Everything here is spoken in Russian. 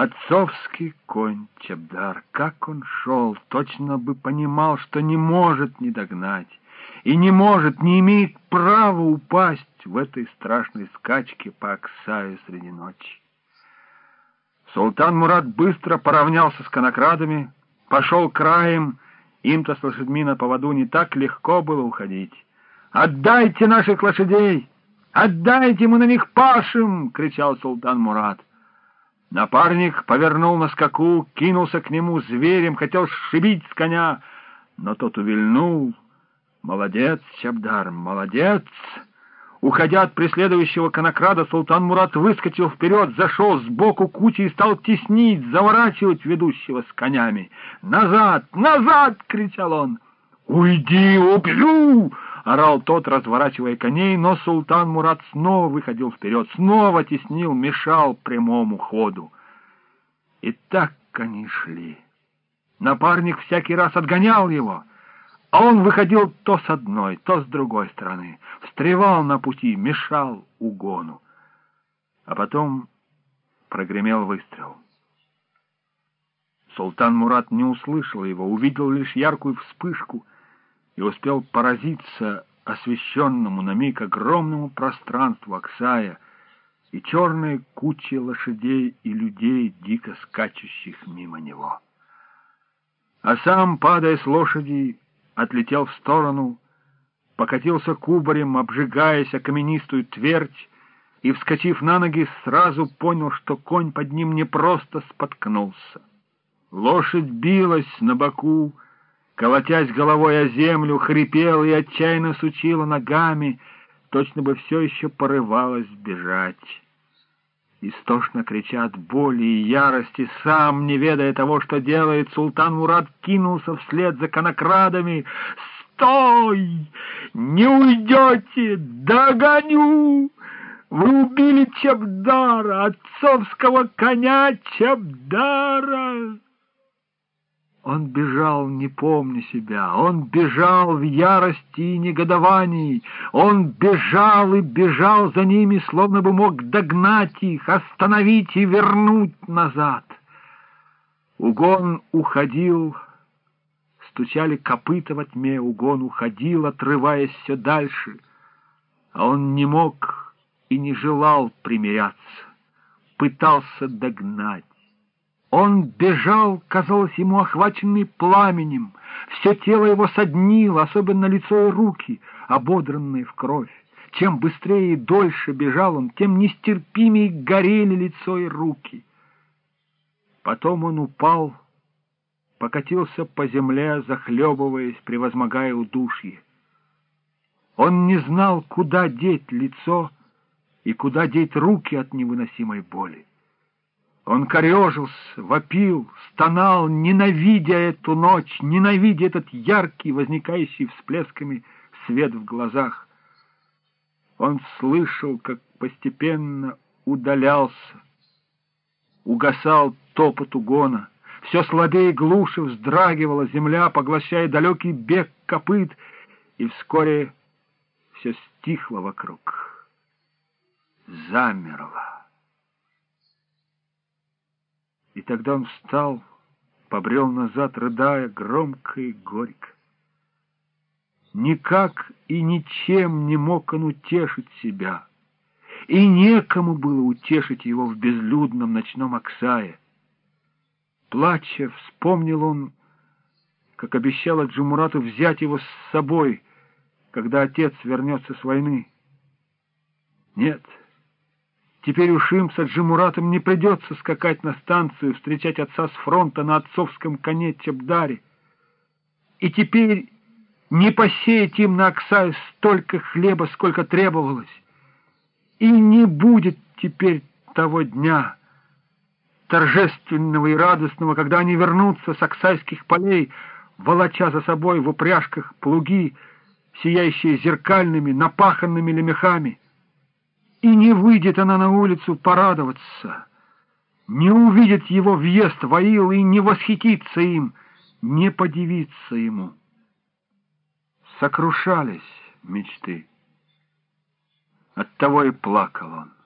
Отцовский конь Чебдар, как он шел, точно бы понимал, что не может не догнать, и не может, не имеет права упасть в этой страшной скачке по Аксаю среди ночи. Султан Мурат быстро поравнялся с конокрадами, пошел краем, им-то с лошадьми на поводу не так легко было уходить. «Отдайте наших лошадей! Отдайте, мы на них пашем!» — кричал султан Мурат. Напарник повернул на скаку, кинулся к нему зверем, хотел сшибить с коня, но тот увильнул. «Молодец, Чабдар, молодец!» Уходя от преследующего конокрада, султан Мурат выскочил вперед, зашел сбоку кучи и стал теснить, заворачивать ведущего с конями. «Назад! Назад!» — кричал он. «Уйди, убью!» — орал тот, разворачивая коней, но султан Мурат снова выходил вперед, снова теснил, мешал прямому ходу. И так они шли. Напарник всякий раз отгонял его — а он выходил то с одной, то с другой стороны, встревал на пути, мешал угону. А потом прогремел выстрел. Султан Мурат не услышал его, увидел лишь яркую вспышку и успел поразиться освещенному на миг огромному пространству Аксая и черной куче лошадей и людей, дико скачущих мимо него. А сам, падая с лошади, отлетел в сторону, покатился кубарем, обжигаясь о каменистую твердь, и, вскочив на ноги, сразу понял, что конь под ним не просто споткнулся. Лошадь билась на боку, колотясь головой о землю, хрипела и отчаянно сучила ногами, точно бы все еще порывалась бежать. Истошно крича от боли и ярости, сам, не ведая того, что делает, султан Мурат кинулся вслед за конокрадами. «Стой! Не уйдете! Догоню! Вы убили Чабдара, отцовского коня Чабдара!» Он бежал, не помня себя, он бежал в ярости и негодовании, он бежал и бежал за ними, словно бы мог догнать их, остановить и вернуть назад. Угон уходил, стучали копыта во тьме, угон уходил, отрываясь все дальше, а он не мог и не желал примиряться, пытался догнать. Он бежал, казалось ему, охваченный пламенем. Все тело его соднило, особенно лицо и руки, ободранные в кровь. Чем быстрее и дольше бежал он, тем нестерпимее горели лицо и руки. Потом он упал, покатился по земле, захлебываясь, превозмогая удушье. Он не знал, куда деть лицо и куда деть руки от невыносимой боли. Он корежился, вопил, стонал, ненавидя эту ночь, ненавидя этот яркий, возникающий всплесками свет в глазах. Он слышал, как постепенно удалялся, угасал топот угона. Все слабее и глуше вздрагивала земля, поглощая далекий бег копыт, и вскоре все стихло вокруг, замерло. И тогда он встал, побрел назад, рыдая громко и горько. Никак и ничем не мог он утешить себя, и некому было утешить его в безлюдном ночном Оксае. Плача, вспомнил он, как обещал Джумурату взять его с собой, когда отец вернется с войны. Нет, — Теперь уж им с Аджимуратом не придется скакать на станцию, встречать отца с фронта на отцовском коне Чебдаре. И теперь не посеять им на Оксае столько хлеба, сколько требовалось. И не будет теперь того дня, торжественного и радостного, когда они вернутся с оксайских полей, волоча за собой в упряжках плуги, сияющие зеркальными, напаханными лемехами. И не выйдет она на улицу порадоваться, не увидит его въезд в Аил и не восхитится им, не подивится ему. Сокрушались мечты. Оттого и плакал он.